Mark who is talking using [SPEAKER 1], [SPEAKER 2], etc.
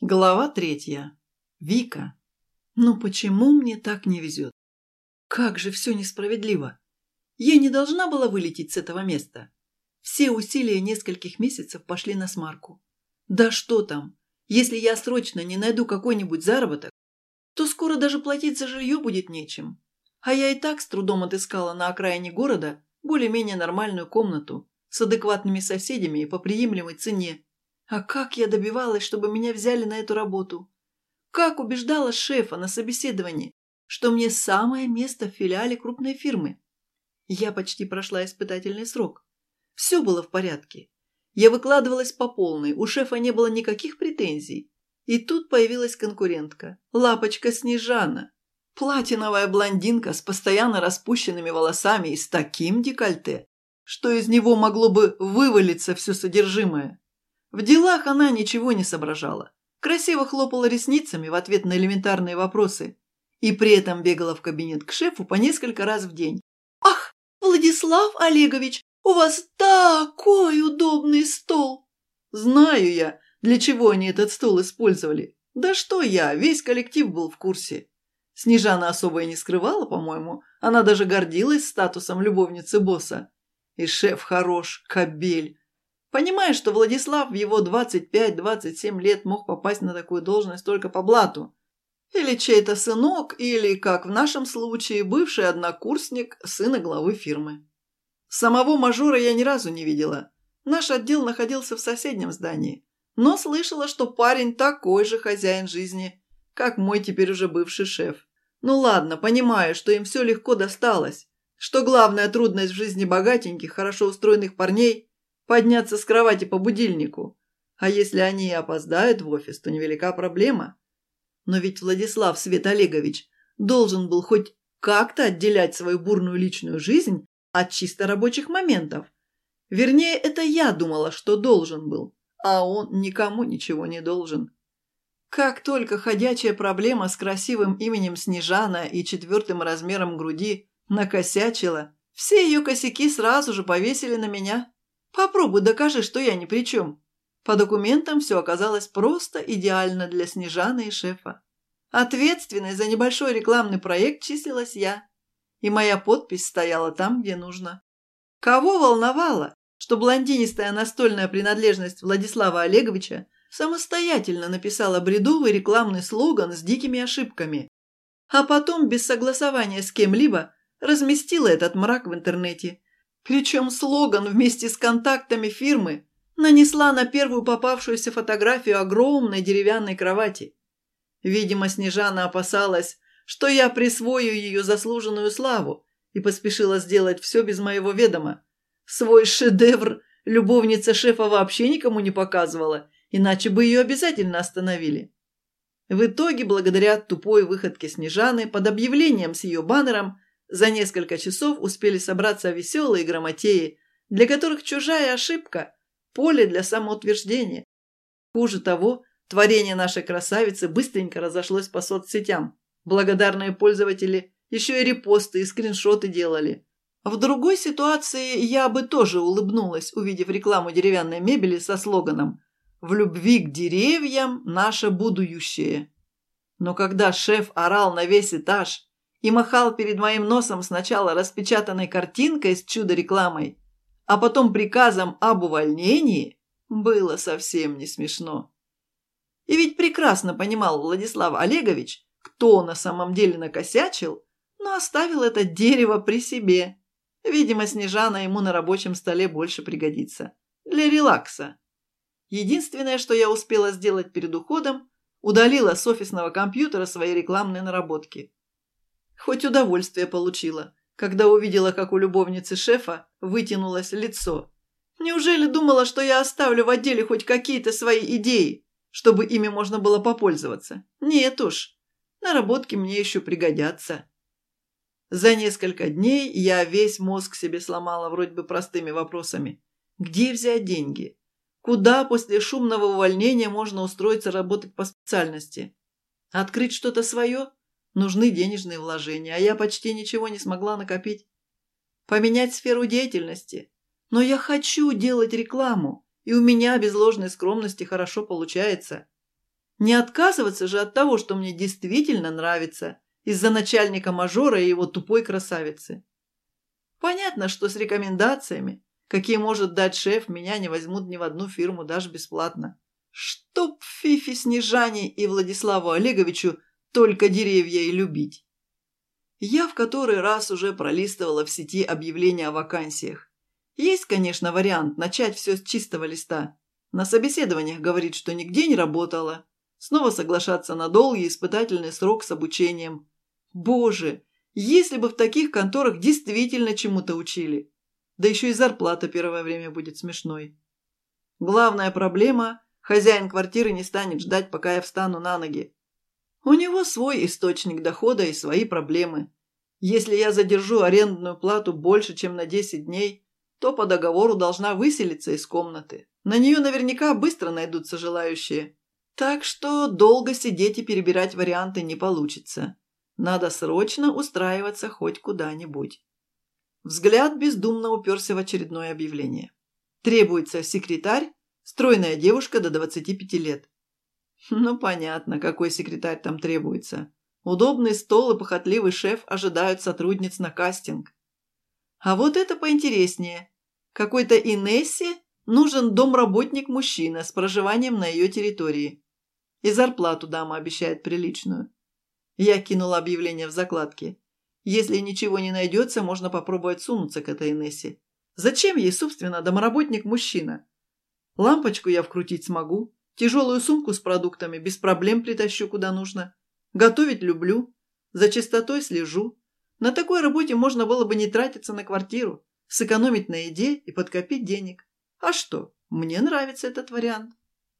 [SPEAKER 1] Глава третья. Вика. Ну почему мне так не везет? Как же все несправедливо. Я не должна была вылететь с этого места. Все усилия нескольких месяцев пошли на смарку. Да что там, если я срочно не найду какой-нибудь заработок, то скоро даже платить за жилье будет нечем. А я и так с трудом отыскала на окраине города более-менее нормальную комнату с адекватными соседями и по приемлемой цене, а как я добивалась, чтобы меня взяли на эту работу? Как убеждала шефа на собеседовании, что мне самое место в филиале крупной фирмы? Я почти прошла испытательный срок. Все было в порядке. Я выкладывалась по полной, у шефа не было никаких претензий. И тут появилась конкурентка. Лапочка Снежана. Платиновая блондинка с постоянно распущенными волосами и с таким декольте, что из него могло бы вывалиться все содержимое. В делах она ничего не соображала. Красиво хлопала ресницами в ответ на элементарные вопросы. И при этом бегала в кабинет к шефу по несколько раз в день. «Ах, Владислав Олегович, у вас такой удобный стол!» «Знаю я, для чего они этот стол использовали. Да что я, весь коллектив был в курсе». Снежана особо и не скрывала, по-моему. Она даже гордилась статусом любовницы босса. И шеф хорош, кобель. Понимая, что Владислав в его 25-27 лет мог попасть на такую должность только по блату. Или чей-то сынок, или, как в нашем случае, бывший однокурсник сына главы фирмы. Самого мажора я ни разу не видела. Наш отдел находился в соседнем здании. Но слышала, что парень такой же хозяин жизни, как мой теперь уже бывший шеф. Ну ладно, понимаю, что им все легко досталось. Что главная трудность в жизни богатеньких, хорошо устроенных парней – подняться с кровати по будильнику. А если они и опоздают в офис, то невелика проблема. Но ведь Владислав Свет Олегович должен был хоть как-то отделять свою бурную личную жизнь от чисто рабочих моментов. Вернее, это я думала, что должен был, а он никому ничего не должен. Как только ходячая проблема с красивым именем Снежана и четвертым размером груди накосячила, все ее косяки сразу же повесили на меня. Попробуй докажи, что я ни при чем. По документам все оказалось просто идеально для Снежаны и шефа. Ответственной за небольшой рекламный проект числилась я. И моя подпись стояла там, где нужно. Кого волновало, что блондинистая настольная принадлежность Владислава Олеговича самостоятельно написала бредовый рекламный слоган с дикими ошибками, а потом без согласования с кем-либо разместила этот мрак в интернете – причем слоган вместе с контактами фирмы нанесла на первую попавшуюся фотографию огромной деревянной кровати. Видимо, Снежана опасалась, что я присвою ее заслуженную славу и поспешила сделать все без моего ведома. Свой шедевр любовница шефа вообще никому не показывала, иначе бы ее обязательно остановили. В итоге, благодаря тупой выходке Снежаны под объявлением с ее баннером – за несколько часов успели собраться веселые грамотеи, для которых чужая ошибка – поле для самоутверждения. Хуже того, творение нашей красавицы быстренько разошлось по соцсетям. Благодарные пользователи еще и репосты и скриншоты делали. В другой ситуации я бы тоже улыбнулась, увидев рекламу деревянной мебели со слоганом «В любви к деревьям наше будущее». Но когда шеф орал на весь этаж – и махал перед моим носом сначала распечатанной картинкой с чудо-рекламой, а потом приказом об увольнении, было совсем не смешно. И ведь прекрасно понимал Владислав Олегович, кто на самом деле накосячил, но оставил это дерево при себе. Видимо, Снежана ему на рабочем столе больше пригодится. Для релакса. Единственное, что я успела сделать перед уходом, удалила с офисного компьютера свои рекламные наработки – Хоть удовольствие получила, когда увидела, как у любовницы шефа вытянулось лицо. Неужели думала, что я оставлю в отделе хоть какие-то свои идеи, чтобы ими можно было попользоваться? Нет уж, наработки мне еще пригодятся. За несколько дней я весь мозг себе сломала вроде бы простыми вопросами. Где взять деньги? Куда после шумного увольнения можно устроиться работать по специальности? Открыть что-то свое? нужны денежные вложения, а я почти ничего не смогла накопить. Поменять сферу деятельности. Но я хочу делать рекламу, и у меня без ложной скромности хорошо получается. Не отказываться же от того, что мне действительно нравится, из-за начальника-мажора и его тупой красавицы. Понятно, что с рекомендациями, какие может дать шеф, меня не возьмут ни в одну фирму, даже бесплатно. Чтоб Фифи Снежане и Владиславу Олеговичу только деревья и любить. Я в который раз уже пролистывала в сети объявления о вакансиях. Есть, конечно, вариант начать все с чистого листа. На собеседованиях говорит, что нигде не работала. Снова соглашаться на долгий испытательный срок с обучением. Боже, если бы в таких конторах действительно чему-то учили. Да еще и зарплата первое время будет смешной. Главная проблема – хозяин квартиры не станет ждать, пока я встану на ноги. У него свой источник дохода и свои проблемы. Если я задержу арендную плату больше, чем на 10 дней, то по договору должна выселиться из комнаты. На нее наверняка быстро найдутся желающие. Так что долго сидеть и перебирать варианты не получится. Надо срочно устраиваться хоть куда-нибудь. Взгляд бездумно уперся в очередное объявление. Требуется секретарь, стройная девушка до 25 лет. Ну, понятно, какой секретарь там требуется. Удобный стол и похотливый шеф ожидают сотрудниц на кастинг. А вот это поинтереснее. Какой-то Инессе нужен домработник-мужчина с проживанием на ее территории. И зарплату дама обещает приличную. Я кинула объявление в закладке. Если ничего не найдется, можно попробовать сунуться к этой Инессе. Зачем ей, собственно, домработник-мужчина? Лампочку я вкрутить смогу, Тяжелую сумку с продуктами без проблем притащу куда нужно. Готовить люблю, за чистотой слежу. На такой работе можно было бы не тратиться на квартиру, сэкономить на еде и подкопить денег. А что, мне нравится этот вариант.